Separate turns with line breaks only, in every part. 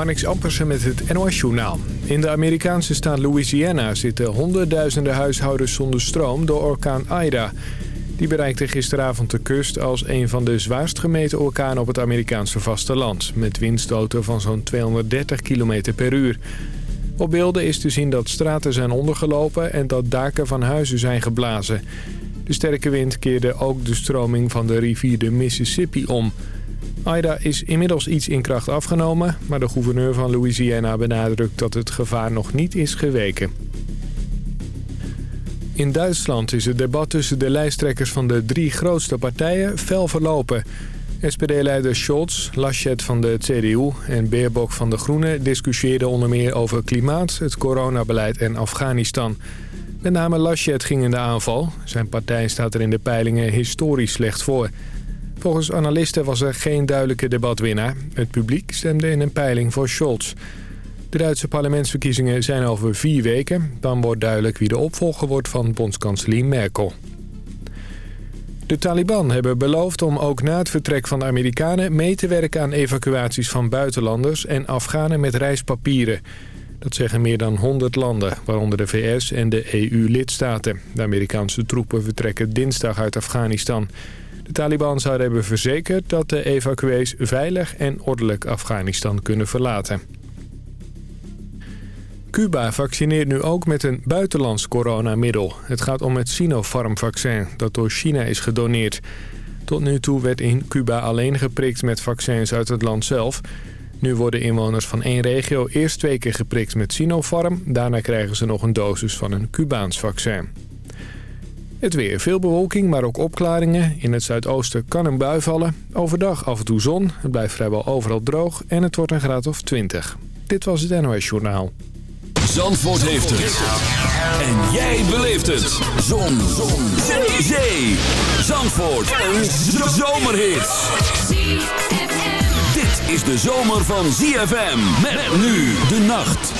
Marnix Ampersen met het NOS-journaal. In de Amerikaanse staat Louisiana zitten honderdduizenden huishoudens zonder stroom door orkaan Ida. Die bereikte gisteravond de kust als een van de zwaarst gemeten orkanen op het Amerikaanse vasteland. Met windstoten van zo'n 230 km per uur. Op beelden is te zien dat straten zijn ondergelopen en dat daken van huizen zijn geblazen. De sterke wind keerde ook de stroming van de rivier de Mississippi om... Ida is inmiddels iets in kracht afgenomen... maar de gouverneur van Louisiana benadrukt dat het gevaar nog niet is geweken. In Duitsland is het debat tussen de lijsttrekkers van de drie grootste partijen fel verlopen. SPD-leider Scholz, Laschet van de CDU en Baerbock van de Groenen... discussieerden onder meer over klimaat, het coronabeleid en Afghanistan. Met name Laschet ging in de aanval. Zijn partij staat er in de peilingen historisch slecht voor... Volgens analisten was er geen duidelijke debatwinnaar. Het publiek stemde in een peiling voor Scholz. De Duitse parlementsverkiezingen zijn over vier weken. Dan wordt duidelijk wie de opvolger wordt van bondskanselier Merkel. De Taliban hebben beloofd om ook na het vertrek van de Amerikanen... mee te werken aan evacuaties van buitenlanders en Afghanen met reispapieren. Dat zeggen meer dan 100 landen, waaronder de VS en de EU-lidstaten. De Amerikaanse troepen vertrekken dinsdag uit Afghanistan... De Taliban zouden hebben verzekerd dat de evacuees veilig en ordelijk Afghanistan kunnen verlaten. Cuba vaccineert nu ook met een buitenlands coronamiddel. Het gaat om het Sinopharm-vaccin dat door China is gedoneerd. Tot nu toe werd in Cuba alleen geprikt met vaccins uit het land zelf. Nu worden inwoners van één regio eerst twee keer geprikt met Sinopharm. Daarna krijgen ze nog een dosis van een Cubaans vaccin. Het weer. Veel bewolking, maar ook opklaringen. In het zuidoosten kan een bui vallen. Overdag af en toe zon. Het blijft vrijwel overal droog. En het wordt een graad of 20. Dit was het NOS Journaal.
Zandvoort heeft het. En jij beleeft het. Zon. zon. Zee. Zandvoort. Een zomerhit. Dit is de zomer van ZFM. Met nu de nacht.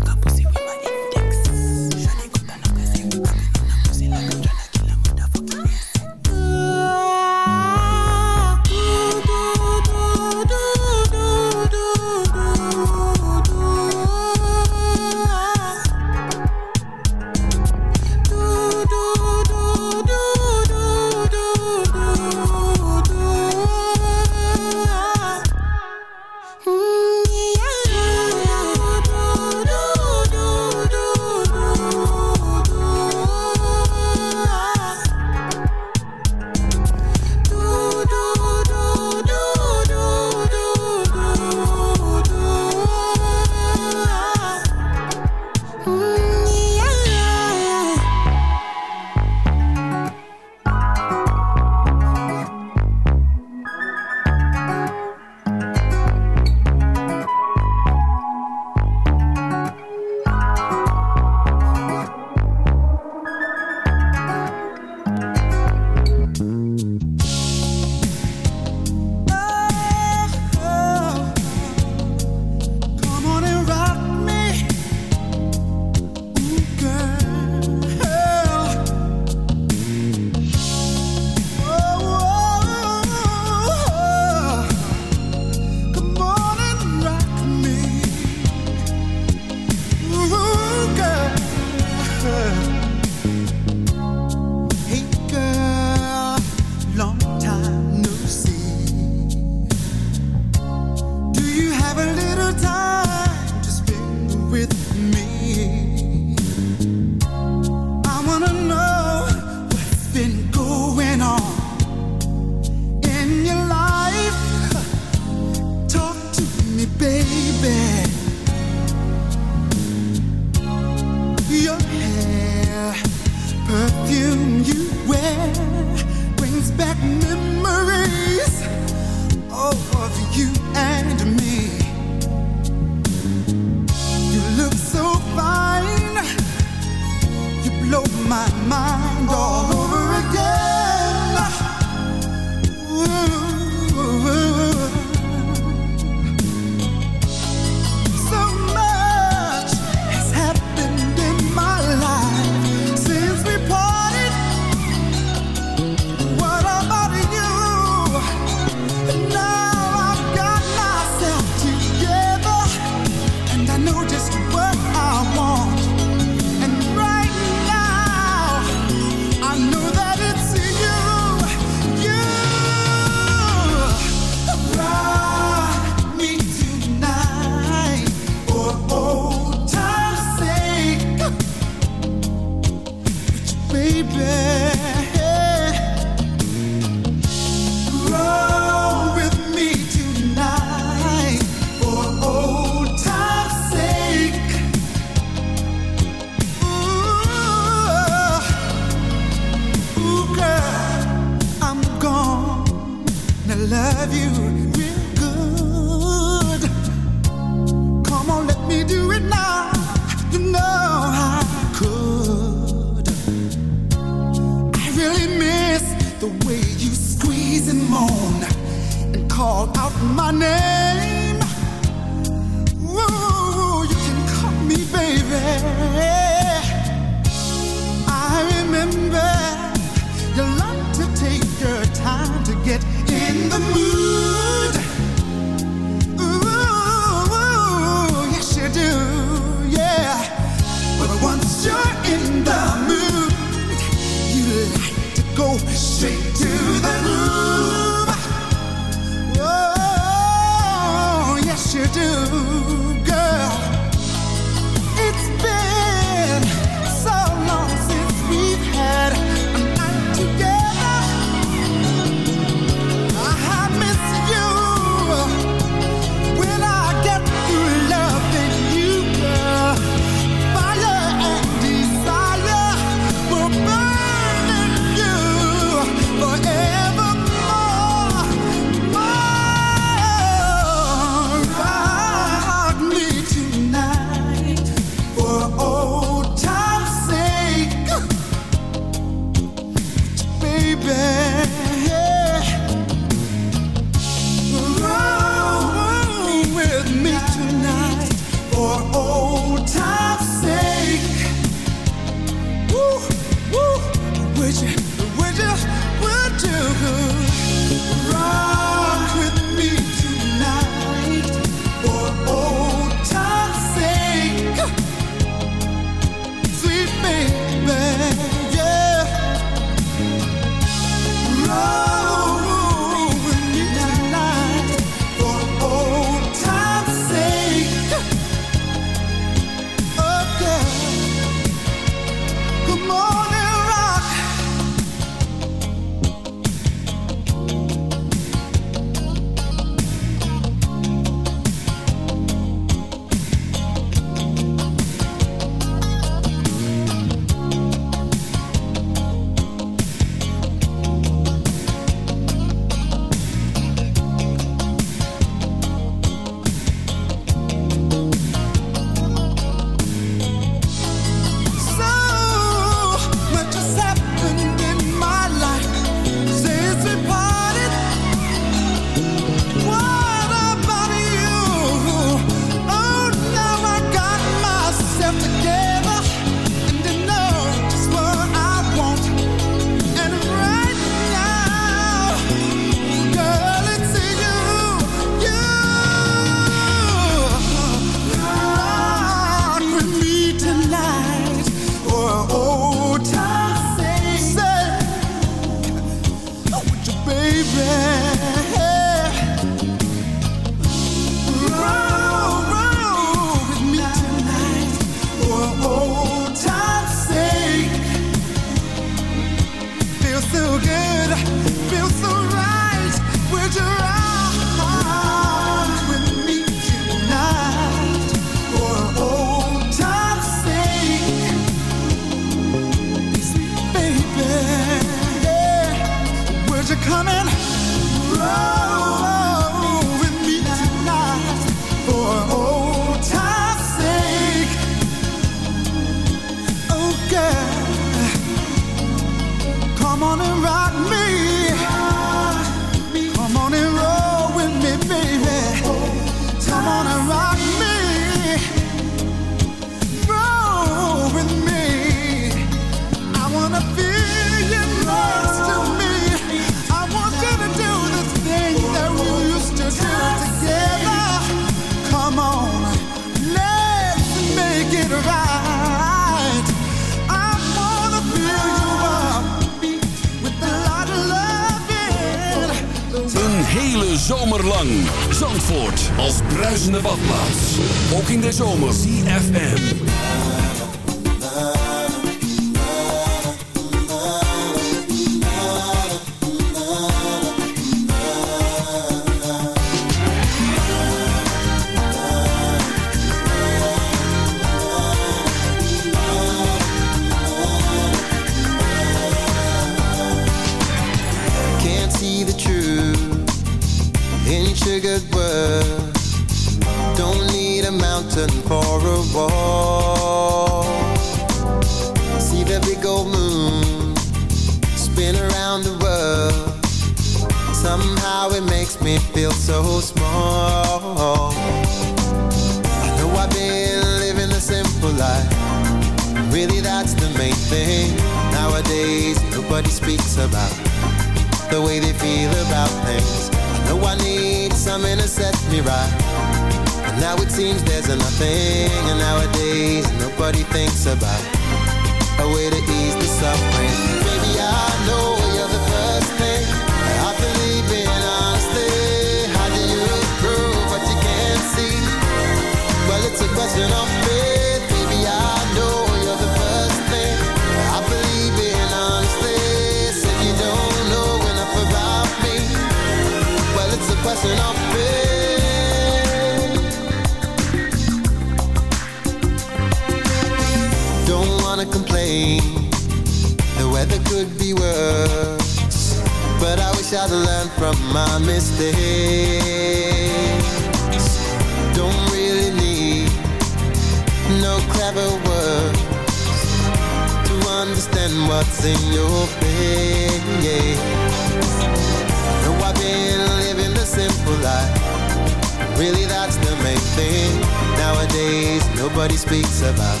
Nobody speaks about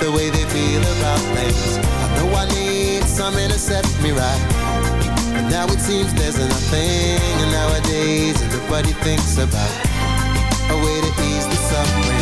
the way they feel about things. I know I need something to set me right. But now it seems there's nothing, and nowadays nobody thinks about a way to ease the suffering.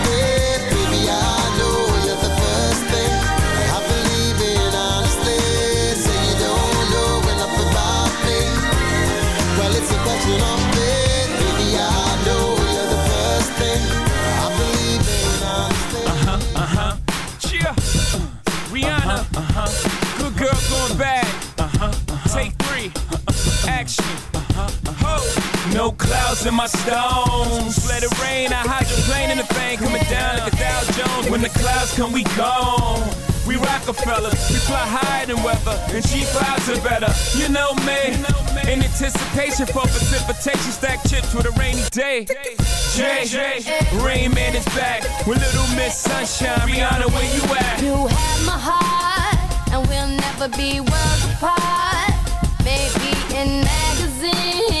No clouds in my stones. Let it rain. I hydroplane in the thing coming down like a Dow Jones. When the clouds come, we gone. We Rockefellers, we fly higher than weather, and cheap clouds are better. You know me, in anticipation for precipitation, stack chips with a rainy day. Jay, Rain Man is back with Little Miss Sunshine. Rihanna, where you at?
You have my heart, and we'll never be worlds apart. Maybe in magazines,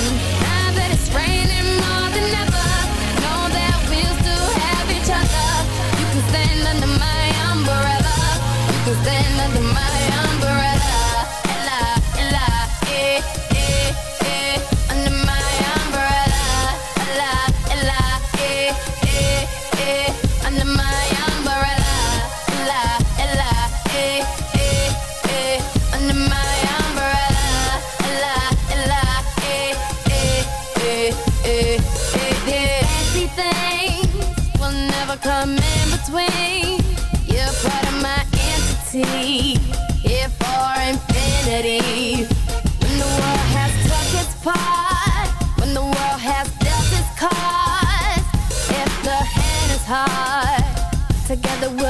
My umbrella.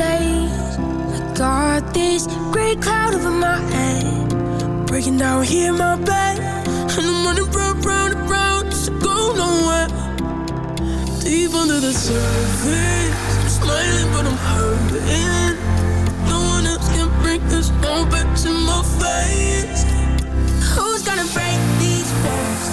place. I got this gray cloud over my head, breaking down here in my bed, and I'm running round, round, and round to go nowhere. Deep under the surface, I'm smiling but I'm hurting. No one else can bring this all back to my face. Who's gonna break these walls?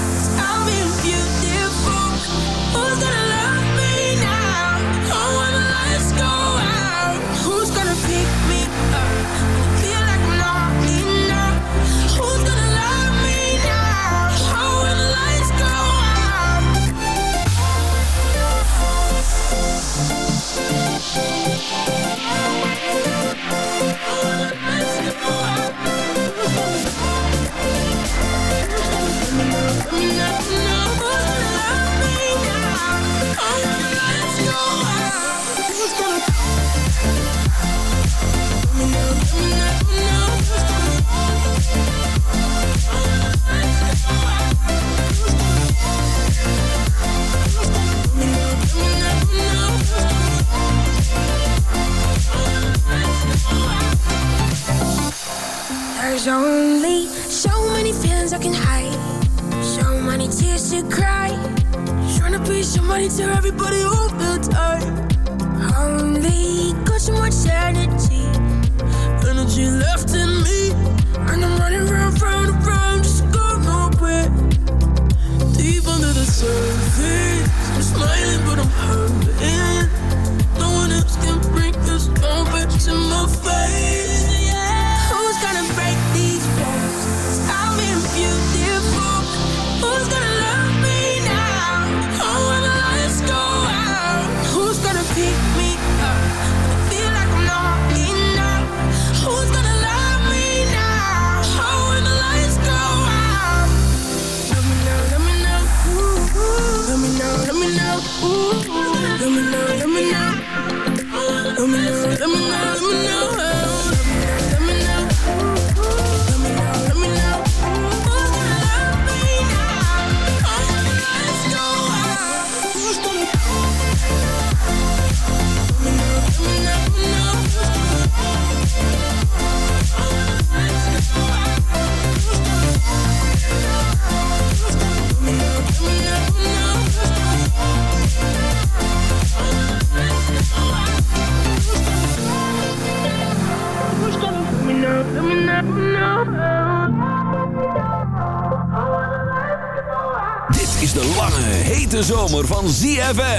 There's only so many feelings I can hide. So many tears to cry. Trying to be somebody to everybody all the time Only got so much energy. Energy left in me. And I'm running round, round, round Just going nowhere. Deep under the surface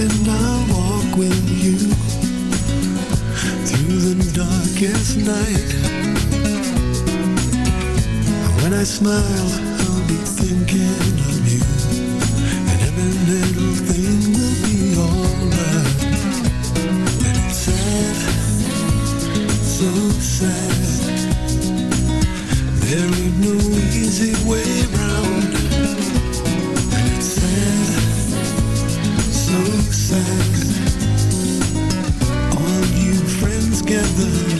And
I'll walk with you through the darkest night. When I smile, I'll be thinking of you. And every little thing will be alright. And it's sad, so sad. There ain't no easy way friends